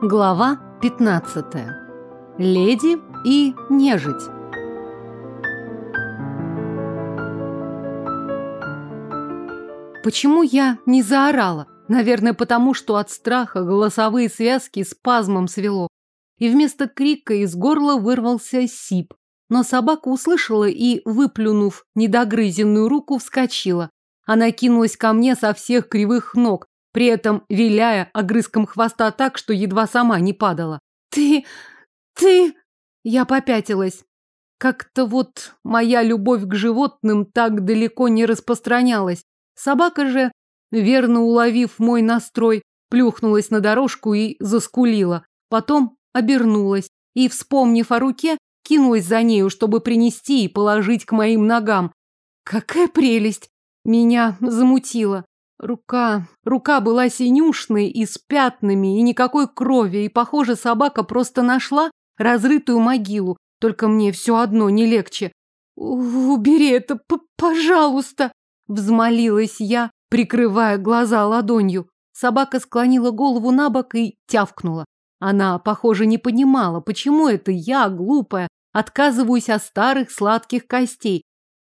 Глава 15. Леди и нежить. Почему я не заорала? Наверное, потому что от страха голосовые связки спазмом свело. И вместо крика из горла вырвался сип. Но собака услышала и, выплюнув недогрызенную руку, вскочила. Она кинулась ко мне со всех кривых ног, при этом виляя огрызком хвоста так, что едва сама не падала. «Ты... ты...» Я попятилась. Как-то вот моя любовь к животным так далеко не распространялась. Собака же, верно уловив мой настрой, плюхнулась на дорожку и заскулила. Потом обернулась и, вспомнив о руке, кинулась за нею, чтобы принести и положить к моим ногам. Какая прелесть! Меня замутило. Рука... Рука была синюшной и с пятнами, и никакой крови, и, похоже, собака просто нашла разрытую могилу. Только мне все одно не легче. «Убери это, пожалуйста!» Взмолилась я, прикрывая глаза ладонью. Собака склонила голову на бок и тявкнула. Она, похоже, не понимала, почему это я, глупая, отказываюсь от старых сладких костей.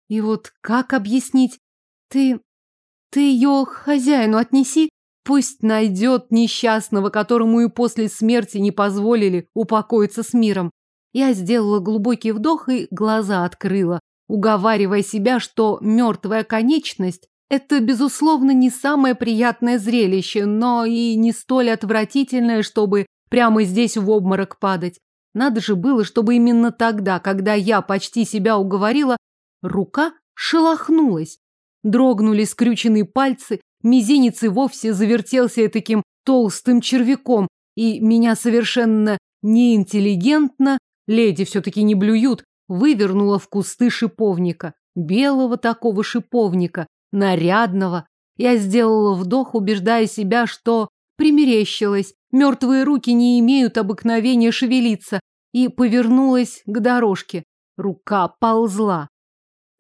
И вот как объяснить? Ты ты ее хозяину отнеси, пусть найдет несчастного, которому и после смерти не позволили упокоиться с миром. Я сделала глубокий вдох и глаза открыла, уговаривая себя, что мертвая конечность – это, безусловно, не самое приятное зрелище, но и не столь отвратительное, чтобы прямо здесь в обморок падать. Надо же было, чтобы именно тогда, когда я почти себя уговорила, рука шелохнулась. Дрогнули скрюченные пальцы, мизинец и вовсе завертелся таким толстым червяком, и меня совершенно неинтеллигентно, леди все-таки не блюют, вывернула в кусты шиповника. Белого такого шиповника, нарядного. Я сделала вдох, убеждая себя, что примерещилась. Мертвые руки не имеют обыкновения шевелиться, и повернулась к дорожке. Рука ползла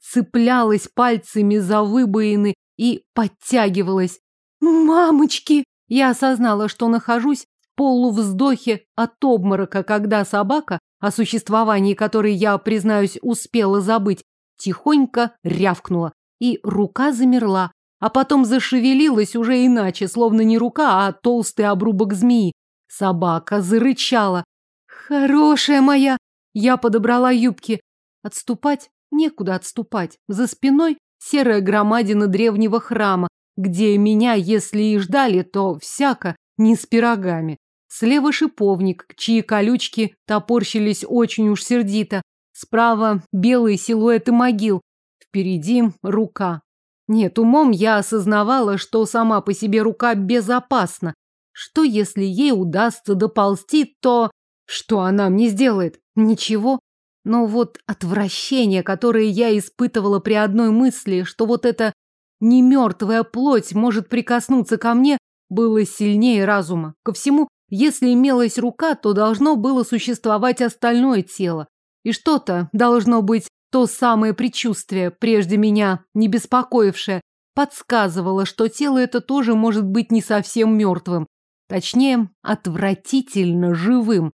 цеплялась пальцами за выбоины и подтягивалась. «Мамочки!» Я осознала, что нахожусь в полувздохе от обморока, когда собака, о существовании которой я, признаюсь, успела забыть, тихонько рявкнула, и рука замерла, а потом зашевелилась уже иначе, словно не рука, а толстый обрубок змеи. Собака зарычала. «Хорошая моя!» Я подобрала юбки. Отступать Некуда отступать. За спиной серая громадина древнего храма, где меня, если и ждали, то всяко не с пирогами. Слева шиповник, чьи колючки топорщились очень уж сердито. Справа белые силуэты могил. Впереди рука. Нет, умом я осознавала, что сама по себе рука безопасна. Что если ей удастся доползти, то... Что она мне сделает? Ничего. Но вот отвращение, которое я испытывала при одной мысли, что вот эта немертвая плоть может прикоснуться ко мне, было сильнее разума. Ко всему, если имелась рука, то должно было существовать остальное тело. И что-то должно быть то самое предчувствие, прежде меня не беспокоившее, подсказывало, что тело это тоже может быть не совсем мертвым. Точнее, отвратительно живым.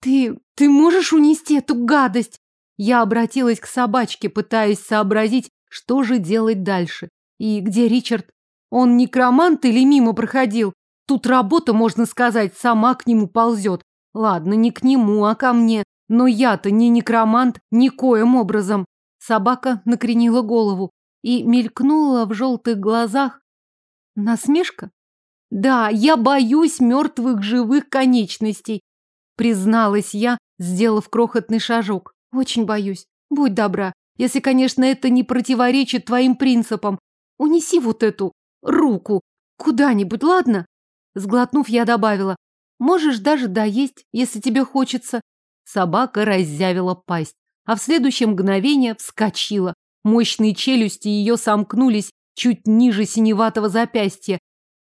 «Ты... ты можешь унести эту гадость?» Я обратилась к собачке, пытаясь сообразить, что же делать дальше. И где Ричард? Он некромант или мимо проходил? Тут работа, можно сказать, сама к нему ползет. Ладно, не к нему, а ко мне. Но я-то не некромант никоим образом. Собака накренила голову и мелькнула в желтых глазах. Насмешка? Да, я боюсь мертвых живых конечностей призналась я, сделав крохотный шажок. Очень боюсь. Будь добра, если, конечно, это не противоречит твоим принципам. Унеси вот эту руку куда-нибудь, ладно? Сглотнув, я добавила. Можешь даже доесть, если тебе хочется. Собака раззявила пасть, а в следующее мгновение вскочила. Мощные челюсти ее сомкнулись чуть ниже синеватого запястья,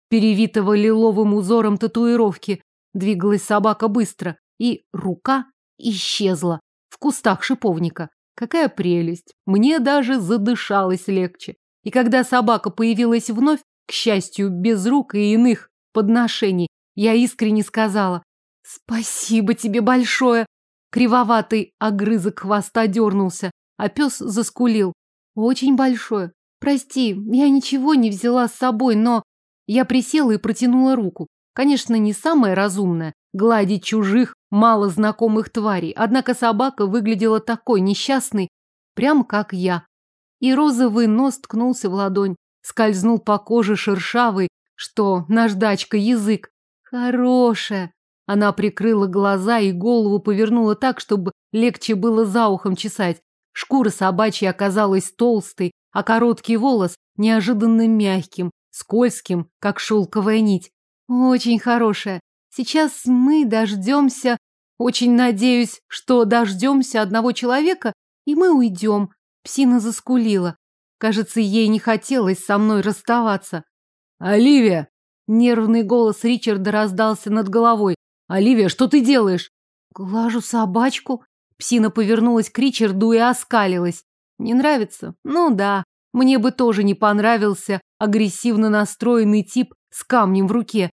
перевитого лиловым узором татуировки. Двигалась собака быстро, и рука исчезла в кустах шиповника. Какая прелесть! Мне даже задышалось легче. И когда собака появилась вновь, к счастью, без рук и иных подношений, я искренне сказала, Спасибо тебе большое. Кривоватый огрызок хвоста дернулся, а пес заскулил. Очень большое. Прости, я ничего не взяла с собой, но... Я присела и протянула руку. Конечно, не самое разумное – гладить чужих, мало знакомых тварей. Однако собака выглядела такой несчастной, прям как я. И розовый нос ткнулся в ладонь, скользнул по коже шершавый, что наждачка язык. Хорошая. Она прикрыла глаза и голову повернула так, чтобы легче было за ухом чесать. Шкура собачья оказалась толстой, а короткий волос неожиданно мягким, скользким, как шелковая нить. Очень хорошая. Сейчас мы дождемся, очень надеюсь, что дождемся одного человека, и мы уйдем. Псина заскулила. Кажется, ей не хотелось со мной расставаться. «Оливия!» Нервный голос Ричарда раздался над головой. «Оливия, что ты делаешь?» «Глажу собачку». Псина повернулась к Ричарду и оскалилась. «Не нравится? Ну да. Мне бы тоже не понравился агрессивно настроенный тип с камнем в руке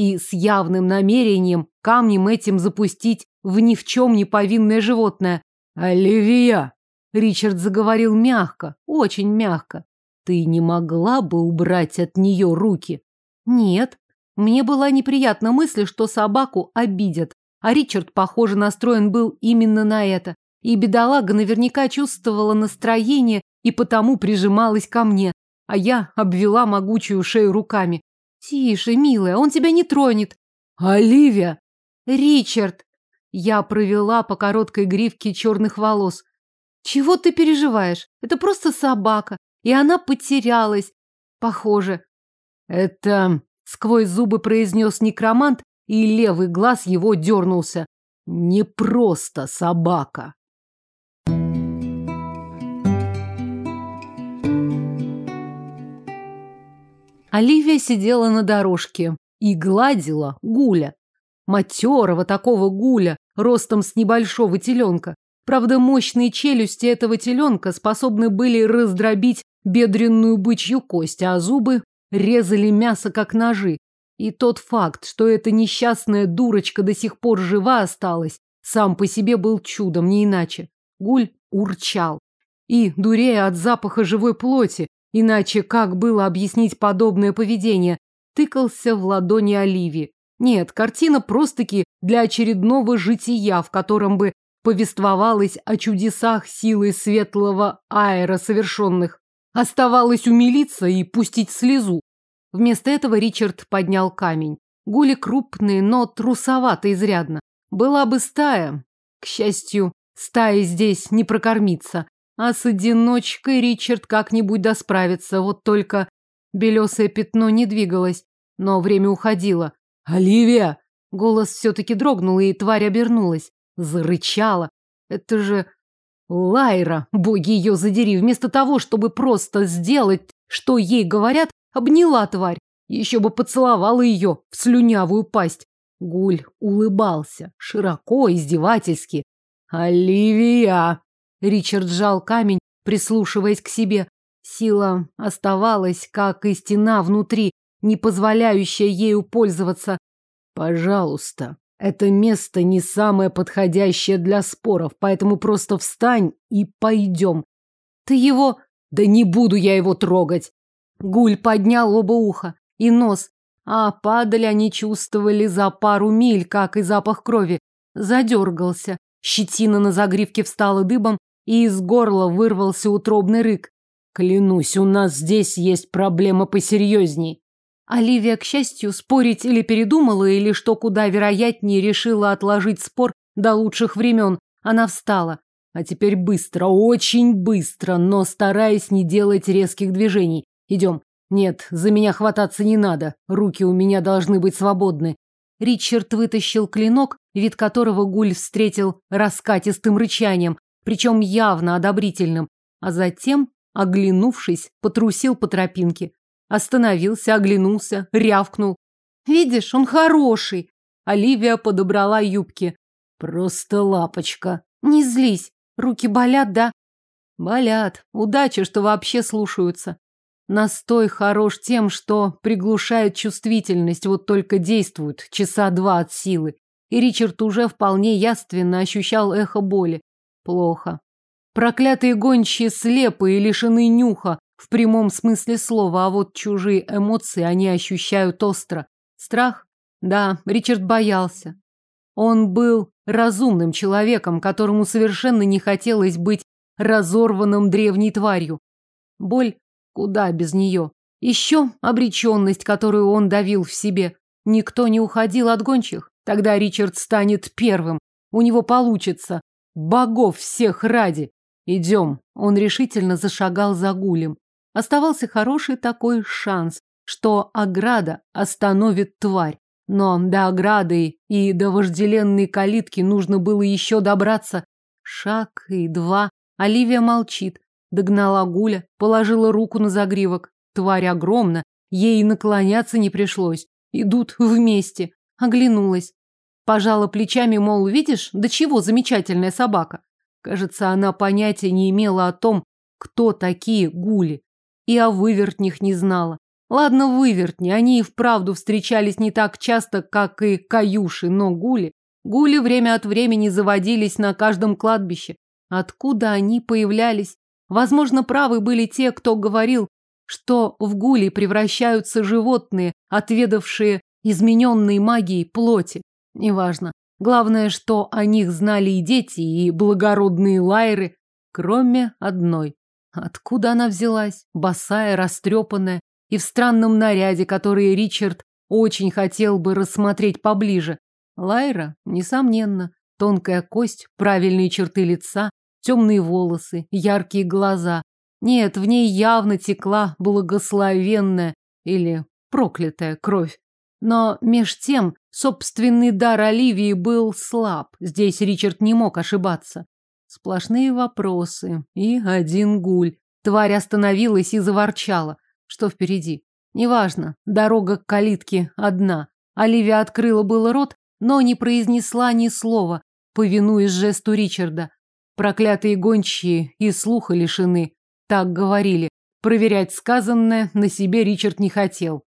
и с явным намерением камнем этим запустить в ни в чем не повинное животное. «Оливия!» Ричард заговорил мягко, очень мягко. «Ты не могла бы убрать от нее руки?» «Нет. Мне была неприятна мысль, что собаку обидят, а Ричард, похоже, настроен был именно на это. И бедолага наверняка чувствовала настроение и потому прижималась ко мне, а я обвела могучую шею руками. Тише, милая, он тебя не тронет. Оливия! Ричард! Я провела по короткой гривке черных волос. Чего ты переживаешь? Это просто собака, и она потерялась. Похоже. Это... Сквозь зубы произнес некромант, и левый глаз его дернулся. Не просто собака. Оливия сидела на дорожке и гладила гуля. Матерого такого гуля, ростом с небольшого теленка. Правда, мощные челюсти этого теленка способны были раздробить бедренную бычью кость, а зубы резали мясо как ножи. И тот факт, что эта несчастная дурочка до сих пор жива осталась, сам по себе был чудом, не иначе. Гуль урчал. И, дурея от запаха живой плоти, Иначе как было объяснить подобное поведение? Тыкался в ладони Оливии. Нет, картина просто-таки для очередного жития, в котором бы повествовалось о чудесах силы светлого аэра совершенных. Оставалось умилиться и пустить слезу. Вместо этого Ричард поднял камень. Гули крупные, но трусовато изрядно. Была бы стая. К счастью, стая здесь не прокормится. А с одиночкой Ричард как-нибудь досправится. Вот только белесое пятно не двигалось, но время уходило. «Оливия!» Голос все-таки дрогнул, и тварь обернулась. Зарычала. Это же Лайра, боги ее задери, вместо того, чтобы просто сделать, что ей говорят, обняла тварь. Еще бы поцеловала ее в слюнявую пасть. Гуль улыбался, широко, издевательски. «Оливия!» Ричард сжал камень, прислушиваясь к себе. Сила оставалась, как и стена внутри, не позволяющая ею пользоваться. Пожалуйста, это место не самое подходящее для споров, поэтому просто встань и пойдем. Ты его... Да не буду я его трогать. Гуль поднял оба уха и нос, а падали они чувствовали за пару миль, как и запах крови. Задергался. Щетина на загривке встала дыбом, и из горла вырвался утробный рык. Клянусь, у нас здесь есть проблема посерьезней. Оливия, к счастью, спорить или передумала, или, что куда вероятнее, решила отложить спор до лучших времен. Она встала. А теперь быстро, очень быстро, но стараясь не делать резких движений. Идем. Нет, за меня хвататься не надо. Руки у меня должны быть свободны. Ричард вытащил клинок, вид которого Гуль встретил раскатистым рычанием, причем явно одобрительным, а затем, оглянувшись, потрусил по тропинке. Остановился, оглянулся, рявкнул. «Видишь, он хороший!» Оливия подобрала юбки. «Просто лапочка!» «Не злись, руки болят, да?» «Болят. Удача, что вообще слушаются. Настой хорош тем, что приглушает чувствительность, вот только действует часа два от силы. и Ричард уже вполне яственно ощущал эхо боли. Плохо. Проклятые гончие слепы и лишены нюха, в прямом смысле слова, а вот чужие эмоции они ощущают остро. Страх? Да, Ричард боялся. Он был разумным человеком, которому совершенно не хотелось быть разорванным древней тварью. Боль? Куда без нее? Еще обреченность, которую он давил в себе. Никто не уходил от гончих. Тогда Ричард станет первым. У него получится. Богов всех ради. Идем. Он решительно зашагал за гулем. Оставался хороший такой шанс, что ограда остановит тварь. Но до ограды и до вожделенной калитки нужно было еще добраться. Шаг и два. Оливия молчит. Догнала Гуля, положила руку на загривок. Тварь огромна, ей наклоняться не пришлось. Идут вместе. Оглянулась. Пожала плечами, мол, видишь, до чего замечательная собака. Кажется, она понятия не имела о том, кто такие гули. И о вывертнях не знала. Ладно, вывертни, они и вправду встречались не так часто, как и каюши, но гули... Гули время от времени заводились на каждом кладбище. Откуда они появлялись? Возможно, правы были те, кто говорил, что в гули превращаются животные, отведавшие измененной магией плоти. Неважно. Главное, что о них знали и дети, и благородные лайры, кроме одной. Откуда она взялась? Босая, растрепанная и в странном наряде, который Ричард очень хотел бы рассмотреть поближе. Лайра, несомненно, тонкая кость, правильные черты лица, темные волосы, яркие глаза, нет, в ней явно текла благословенная или проклятая кровь. Но меж тем собственный дар Оливии был слаб. Здесь Ричард не мог ошибаться. Сплошные вопросы и один гуль. Тварь остановилась и заворчала. Что впереди? Неважно, дорога к калитке одна. Оливия открыла было рот, но не произнесла ни слова, повинуясь жесту Ричарда. Проклятые гончие и слуха лишены. Так говорили. Проверять сказанное на себе Ричард не хотел.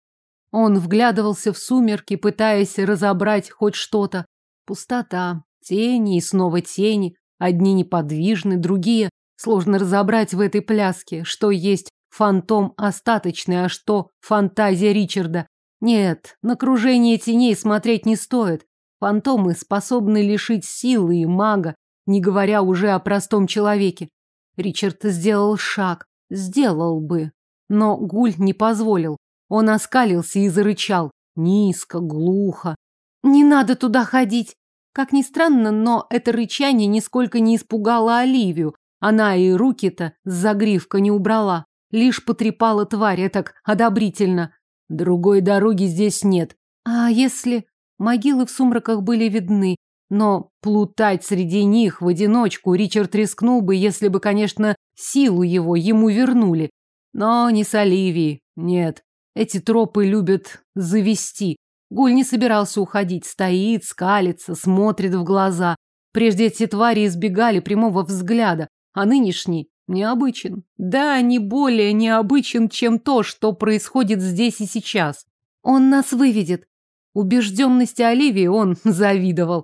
Он вглядывался в сумерки, пытаясь разобрать хоть что-то. Пустота, тени и снова тени. Одни неподвижны, другие сложно разобрать в этой пляске, что есть фантом остаточный, а что фантазия Ричарда. Нет, на кружение теней смотреть не стоит. Фантомы способны лишить силы и мага, не говоря уже о простом человеке. Ричард сделал шаг. Сделал бы. Но Гуль не позволил. Он оскалился и зарычал. Низко, глухо. «Не надо туда ходить!» Как ни странно, но это рычание нисколько не испугало Оливию. Она и руки-то с загривка не убрала. Лишь потрепала тварь так одобрительно. Другой дороги здесь нет. А если... Могилы в сумраках были видны, но плутать среди них в одиночку Ричард рискнул бы, если бы, конечно, силу его ему вернули. Но не с Оливией. Нет, эти тропы любят завести. Гуль не собирался уходить, стоит, скалится, смотрит в глаза. Прежде эти твари избегали прямого взгляда, а нынешний необычен. Да, не более необычен, чем то, что происходит здесь и сейчас. Он нас выведет. Убежденности Оливии он завидовал.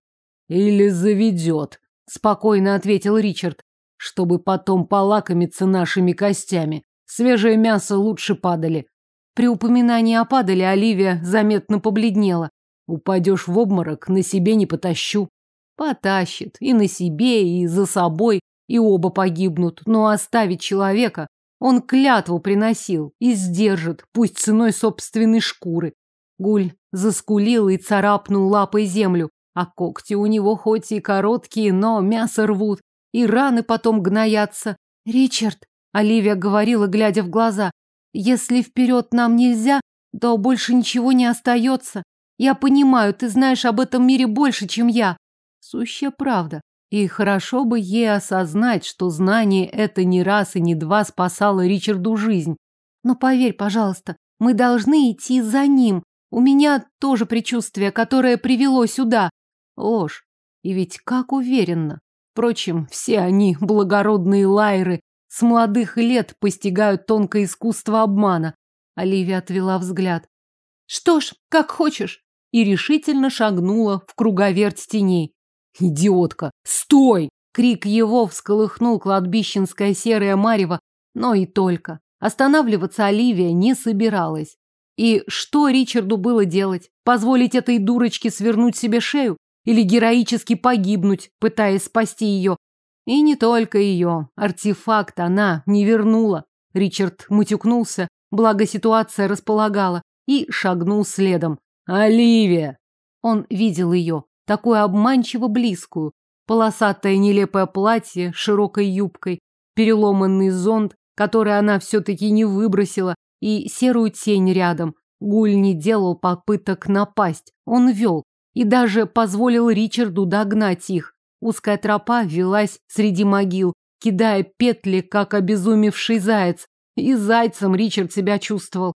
Или заведет, спокойно ответил Ричард, чтобы потом полакомиться нашими костями. Свежее мясо лучше падали. При упоминании о падале Оливия заметно побледнела. Упадешь в обморок, на себе не потащу. Потащит и на себе, и за собой, и оба погибнут. Но оставить человека он клятву приносил и сдержит, пусть ценой собственной шкуры. Гуль заскулил и царапнул лапой землю. А когти у него хоть и короткие, но мясо рвут, и раны потом гноятся. Ричард, Оливия говорила, глядя в глаза, если вперед нам нельзя, то больше ничего не остается. Я понимаю, ты знаешь об этом мире больше, чем я. Сущая правда. И хорошо бы ей осознать, что знание это не раз и не два спасало Ричарду жизнь. Но поверь, пожалуйста, мы должны идти за ним. У меня тоже предчувствие, которое привело сюда. Ложь. И ведь как уверенно. Впрочем, все они благородные лайры, с молодых лет постигают тонкое искусство обмана. Оливия отвела взгляд. Что ж, как хочешь. и решительно шагнула в круговерть теней. «Идиотка! Стой!» Крик его всколыхнул кладбищенское серое марево, но и только. Останавливаться Оливия не собиралась. И что Ричарду было делать? Позволить этой дурочке свернуть себе шею? Или героически погибнуть, пытаясь спасти ее? И не только ее. Артефакт она не вернула. Ричард мутюкнулся, благо ситуация располагала, и шагнул следом. «Оливия!» Он видел ее, такую обманчиво близкую. Полосатое нелепое платье с широкой юбкой, переломанный зонт, который она все-таки не выбросила, и серую тень рядом. Гуль не делал попыток напасть, он вел, и даже позволил Ричарду догнать их. Узкая тропа велась среди могил, кидая петли, как обезумевший заяц. И зайцем Ричард себя чувствовал.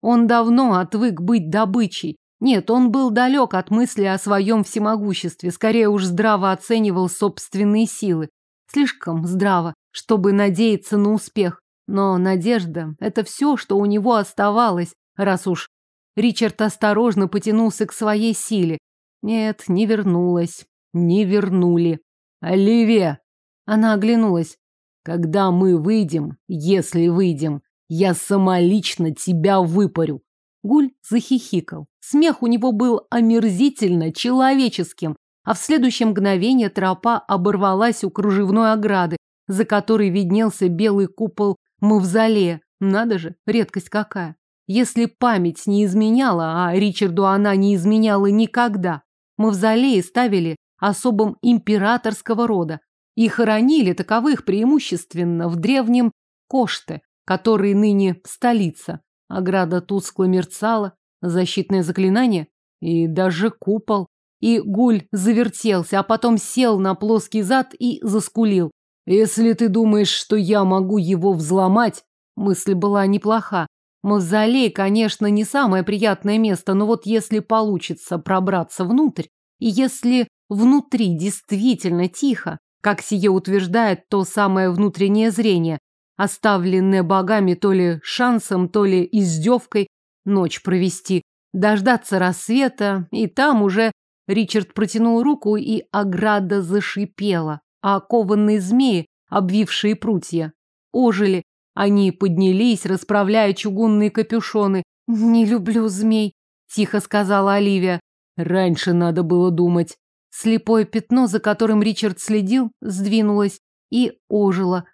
Он давно отвык быть добычей. Нет, он был далек от мысли о своем всемогуществе, скорее уж здраво оценивал собственные силы. Слишком здраво, чтобы надеяться на успех. Но надежда – это все, что у него оставалось, раз уж Ричард осторожно потянулся к своей силе. Нет, не вернулась. Не вернули. «Оливия!» Она оглянулась. «Когда мы выйдем, если выйдем, я самолично тебя выпарю!» Гуль захихикал. Смех у него был омерзительно человеческим, а в следующее мгновение тропа оборвалась у кружевной ограды, за которой виднелся белый купол мавзолея. Надо же, редкость какая. Если память не изменяла, а Ричарду она не изменяла никогда, мавзолеи ставили особым императорского рода и хоронили таковых преимущественно в древнем Коште, который ныне столица. Ограда тускло мерцала, защитное заклинание и даже купол. И гуль завертелся, а потом сел на плоский зад и заскулил. Если ты думаешь, что я могу его взломать, мысль была неплоха. Мавзолей, конечно, не самое приятное место, но вот если получится пробраться внутрь, и если внутри действительно тихо, как сие утверждает то самое внутреннее зрение, оставленное богами то ли шансом, то ли издевкой, ночь провести, дождаться рассвета, и там уже Ричард протянул руку, и ограда зашипела а кованные змеи, обвившие прутья, ожили. Они поднялись, расправляя чугунные капюшоны. «Не люблю змей», — тихо сказала Оливия. «Раньше надо было думать». Слепое пятно, за которым Ричард следил, сдвинулось и ожило.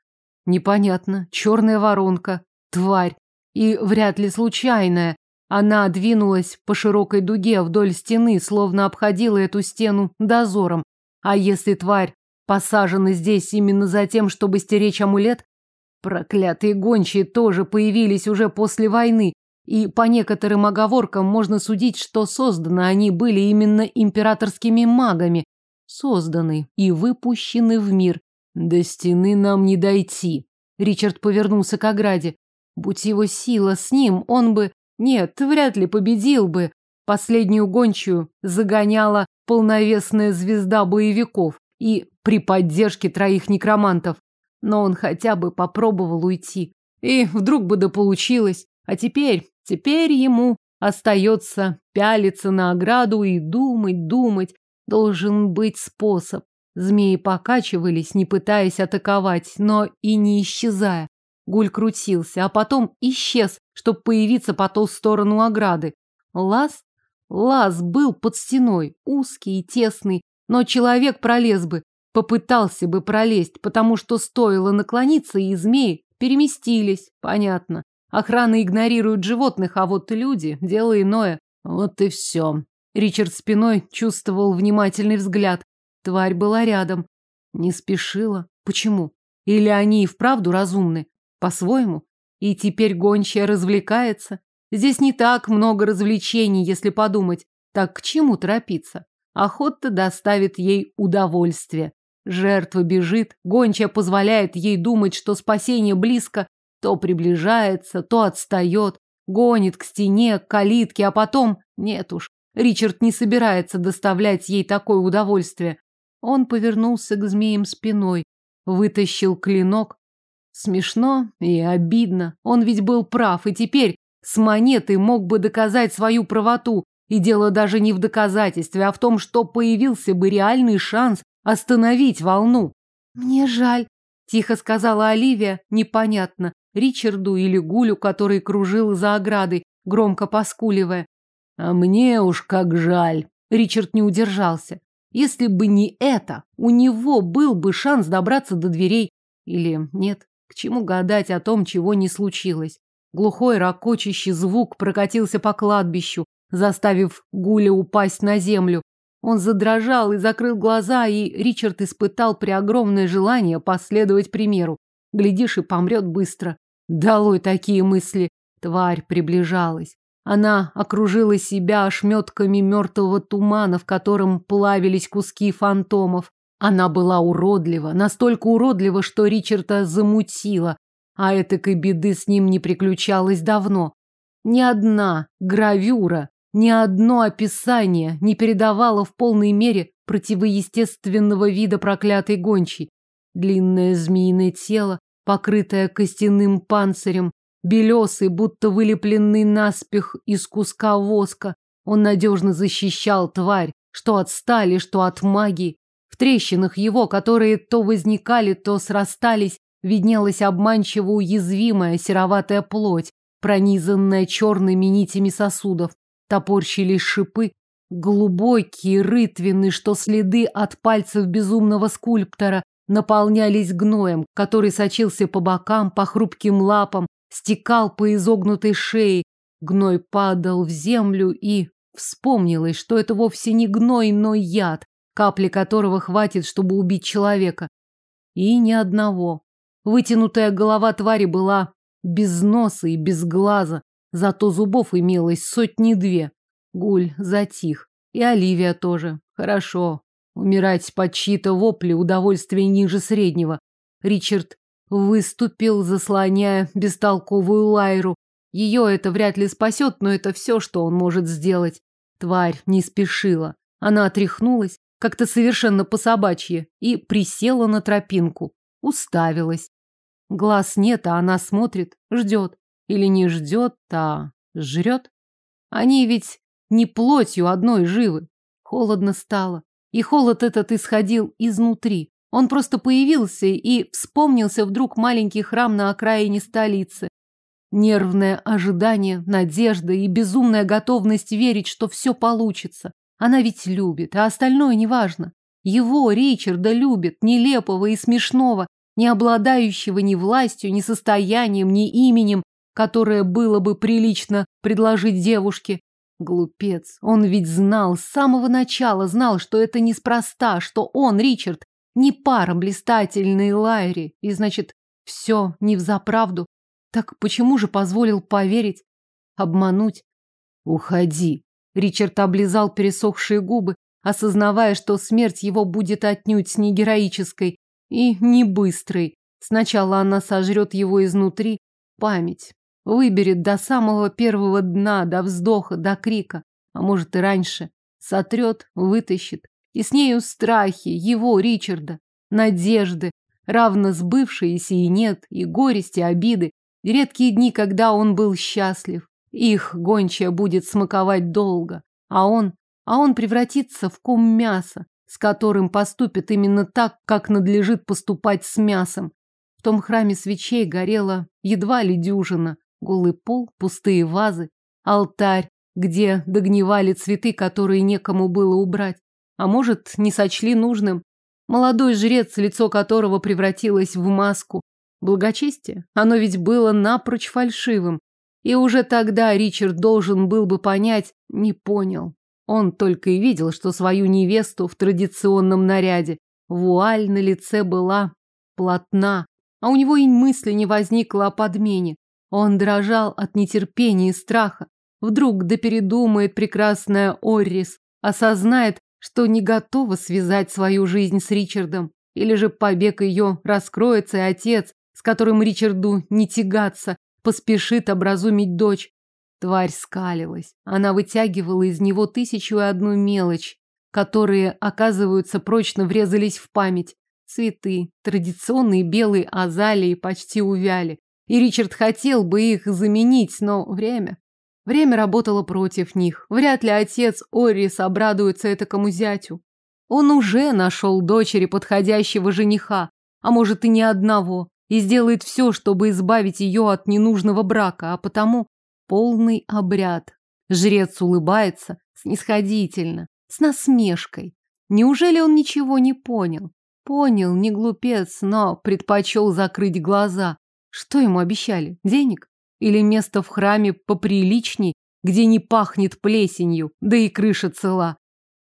Непонятно, черная воронка, тварь. И вряд ли случайная. Она двинулась по широкой дуге вдоль стены, словно обходила эту стену дозором. А если тварь посажены здесь именно за тем, чтобы стеречь амулет? Проклятые гончие тоже появились уже после войны, и по некоторым оговоркам можно судить, что созданы они были именно императорскими магами, созданы и выпущены в мир. До стены нам не дойти. Ричард повернулся к ограде. Будь его сила с ним, он бы... Нет, вряд ли победил бы. Последнюю гончую загоняла полновесная звезда боевиков и при поддержке троих некромантов. Но он хотя бы попробовал уйти. И вдруг бы да получилось. А теперь, теперь ему остается пялиться на ограду и думать, думать. Должен быть способ. Змеи покачивались, не пытаясь атаковать, но и не исчезая. Гуль крутился, а потом исчез, чтобы появиться по ту сторону ограды. Лаз? Лаз был под стеной, узкий и тесный, но человек пролез бы, попытался бы пролезть, потому что стоило наклониться, и змеи переместились, понятно. Охрана игнорирует животных, а вот люди – дело иное. Вот и все. Ричард спиной чувствовал внимательный взгляд. Тварь была рядом. Не спешила. Почему? Или они и вправду разумны? По-своему? И теперь гончая развлекается? Здесь не так много развлечений, если подумать. Так к чему торопиться? Охота доставит ей удовольствие. Жертва бежит, гончая позволяет ей думать, что спасение близко, то приближается, то отстает, гонит к стене, к калитке, а потом... Нет уж, Ричард не собирается доставлять ей такое удовольствие. Он повернулся к змеям спиной, вытащил клинок. Смешно и обидно. Он ведь был прав, и теперь с монетой мог бы доказать свою правоту, И дело даже не в доказательстве, а в том, что появился бы реальный шанс остановить волну. «Мне жаль», – тихо сказала Оливия, непонятно, Ричарду или Гулю, который кружил за оградой, громко поскуливая. «А мне уж как жаль», – Ричард не удержался. Если бы не это, у него был бы шанс добраться до дверей. Или нет, к чему гадать о том, чего не случилось. Глухой ракочащий звук прокатился по кладбищу, заставив Гуля упасть на землю. Он задрожал и закрыл глаза, и Ричард испытал преогромное желание последовать примеру. Глядишь, и помрет быстро. Долой такие мысли. Тварь приближалась. Она окружила себя ошметками мертвого тумана, в котором плавились куски фантомов. Она была уродлива, настолько уродлива, что Ричарда замутила, а этакой беды с ним не приключалось давно. Ни одна гравюра, ни одно описание не передавало в полной мере противоестественного вида проклятой гончей. Длинное змеиное тело, покрытое костяным панцирем, белесый, будто вылепленный наспех из куска воска. Он надежно защищал тварь, что от стали, что от магии. В трещинах его, которые то возникали, то срастались, виднелась обманчиво уязвимая сероватая плоть, пронизанная черными нитями сосудов. Топорщились шипы, глубокие, рытвины, что следы от пальцев безумного скульптора наполнялись гноем, который сочился по бокам, по хрупким лапам, стекал по изогнутой шее. Гной падал в землю и вспомнилось, что это вовсе не гной, но яд, капли которого хватит, чтобы убить человека. И ни одного. Вытянутая голова твари была без носа и без глаза, зато зубов имелось сотни-две. Гуль затих. И Оливия тоже. Хорошо. Умирать под чьи-то вопли удовольствие ниже среднего. Ричард выступил, заслоняя бестолковую Лайру. Ее это вряд ли спасет, но это все, что он может сделать. Тварь не спешила. Она отряхнулась, как-то совершенно по-собачье, и присела на тропинку. Уставилась. Глаз нет, а она смотрит, ждет. Или не ждет, а жрет. Они ведь не плотью одной живы. Холодно стало. И холод этот исходил изнутри. Он просто появился и вспомнился вдруг маленький храм на окраине столицы. Нервное ожидание, надежда и безумная готовность верить, что все получится. Она ведь любит, а остальное неважно. Его, Ричарда, любит, нелепого и смешного, не обладающего ни властью, ни состоянием, ни именем, которое было бы прилично предложить девушке. Глупец, он ведь знал, с самого начала знал, что это неспроста, что он, Ричард, не пара блистательной Лайри, и значит, все не взаправду. Так почему же позволил поверить? Обмануть? Уходи. Ричард облизал пересохшие губы, осознавая, что смерть его будет отнюдь не героической и не быстрой. Сначала она сожрет его изнутри, память, выберет до самого первого дна, до вздоха, до крика, а может и раньше, сотрет, вытащит, и с нею страхи его, Ричарда, надежды, равно сбывшиеся и нет, и горести, обиды, и редкие дни, когда он был счастлив. Их гончая будет смаковать долго, а он, а он превратится в ком мяса, с которым поступит именно так, как надлежит поступать с мясом. В том храме свечей горела едва ли дюжина, голый пол, пустые вазы, алтарь, где догнивали цветы, которые некому было убрать. А может, не сочли нужным. Молодой жрец, лицо которого превратилось в маску. Благочестие? Оно ведь было напрочь фальшивым. И уже тогда Ричард должен был бы понять, не понял. Он только и видел, что свою невесту в традиционном наряде. Вуаль на лице была плотна, а у него и мысли не возникло о подмене. Он дрожал от нетерпения и страха. Вдруг да передумает прекрасная Оррис, осознает, что не готова связать свою жизнь с Ричардом. Или же побег ее раскроется, и отец, с которым Ричарду не тягаться, поспешит образумить дочь. Тварь скалилась. Она вытягивала из него тысячу и одну мелочь, которые, оказывается, прочно врезались в память. Цветы, традиционные белые азалии почти увяли. И Ричард хотел бы их заменить, но время... Время работало против них. Вряд ли отец Орис обрадуется этому зятю. Он уже нашел дочери подходящего жениха, а может и не одного, и сделает все, чтобы избавить ее от ненужного брака, а потому полный обряд. Жрец улыбается снисходительно, с насмешкой. Неужели он ничего не понял? Понял, не глупец, но предпочел закрыть глаза. Что ему обещали? Денег? Или место в храме поприличней, где не пахнет плесенью, да и крыша цела?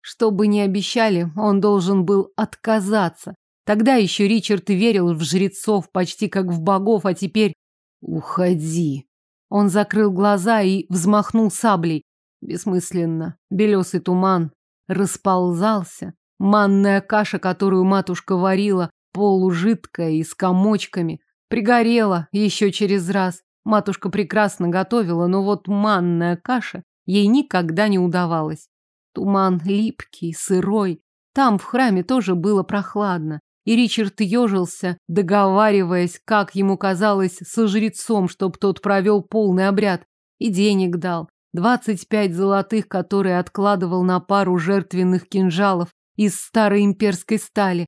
Что бы ни обещали, он должен был отказаться. Тогда еще Ричард верил в жрецов почти как в богов, а теперь... Уходи. Он закрыл глаза и взмахнул саблей. Бессмысленно. Белесый туман расползался. Манная каша, которую матушка варила, полужидкая и с комочками, пригорела еще через раз. Матушка прекрасно готовила, но вот манная каша ей никогда не удавалась. Туман липкий, сырой. Там в храме тоже было прохладно. И Ричард ежился, договариваясь, как ему казалось, со жрецом, чтоб тот провел полный обряд. И денег дал. Двадцать пять золотых, которые откладывал на пару жертвенных кинжалов из старой имперской стали.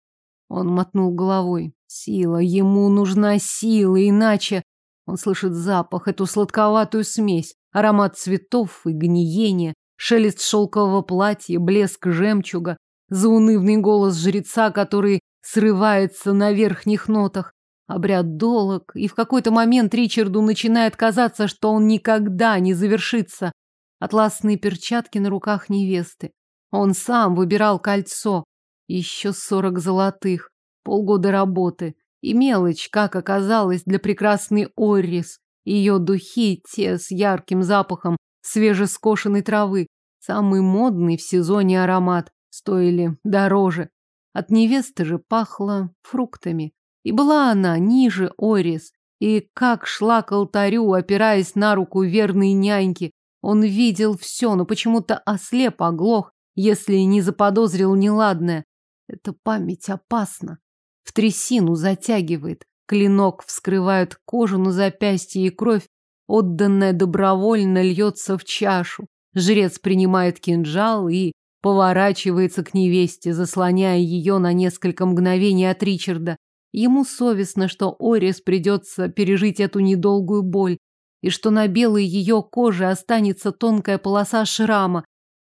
Он мотнул головой. Сила, ему нужна сила, иначе... Он слышит запах, эту сладковатую смесь, аромат цветов и гниения, шелест шелкового платья, блеск жемчуга, заунывный голос жреца, который срывается на верхних нотах. Обряд долог, и в какой-то момент Ричарду начинает казаться, что он никогда не завершится. Атласные перчатки на руках невесты. Он сам выбирал кольцо. Еще сорок золотых. Полгода работы. И мелочь, как оказалось, для прекрасной Оррис. Ее духи, те с ярким запахом свежескошенной травы. Самый модный в сезоне аромат. Стоили дороже. От невесты же пахло фруктами. И была она ниже Орис. И как шла к алтарю, опираясь на руку верной няньки, он видел все, но почему-то ослеп, оглох, если не заподозрил неладное. Эта память опасна. В трясину затягивает. Клинок вскрывает кожу на запястье, и кровь, отданная добровольно, льется в чашу. Жрец принимает кинжал и поворачивается к невесте, заслоняя ее на несколько мгновений от Ричарда. Ему совестно, что Орис придется пережить эту недолгую боль, и что на белой ее коже останется тонкая полоса шрама.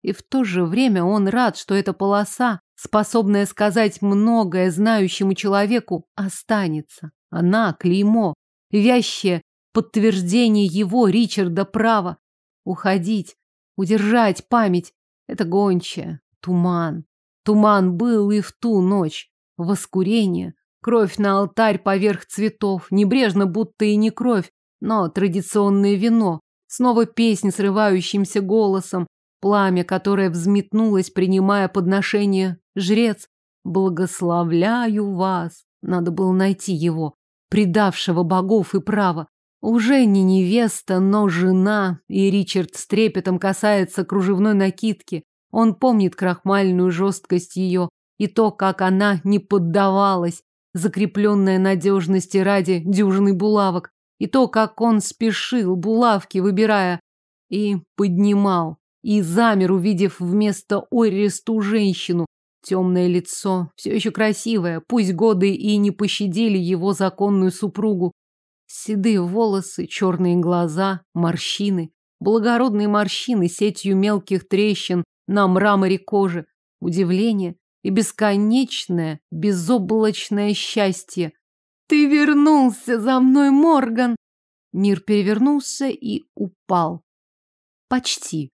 И в то же время он рад, что эта полоса, способная сказать многое знающему человеку, останется. Она клеймо, вящее подтверждение его, Ричарда, права. Уходить, удержать память, это гончая, туман. Туман был и в ту ночь. Воскурение, кровь на алтарь поверх цветов, небрежно, будто и не кровь, но традиционное вино. Снова песнь срывающимся голосом, пламя, которое взметнулось, принимая подношение. Жрец, благословляю вас. Надо было найти его, предавшего богов и право. Уже не невеста, но жена, и Ричард с трепетом касается кружевной накидки. Он помнит крахмальную жесткость ее и то, как она не поддавалась, закрепленная надежности ради дюжины булавок, и то, как он спешил булавки, выбирая, и поднимал, и замер, увидев вместо Оресту женщину, темное лицо, все еще красивое, пусть годы и не пощадили его законную супругу, Седые волосы, черные глаза, морщины, благородные морщины сетью мелких трещин на мраморе кожи, удивление и бесконечное, безоблачное счастье. «Ты вернулся за мной, Морган!» Мир перевернулся и упал. Почти.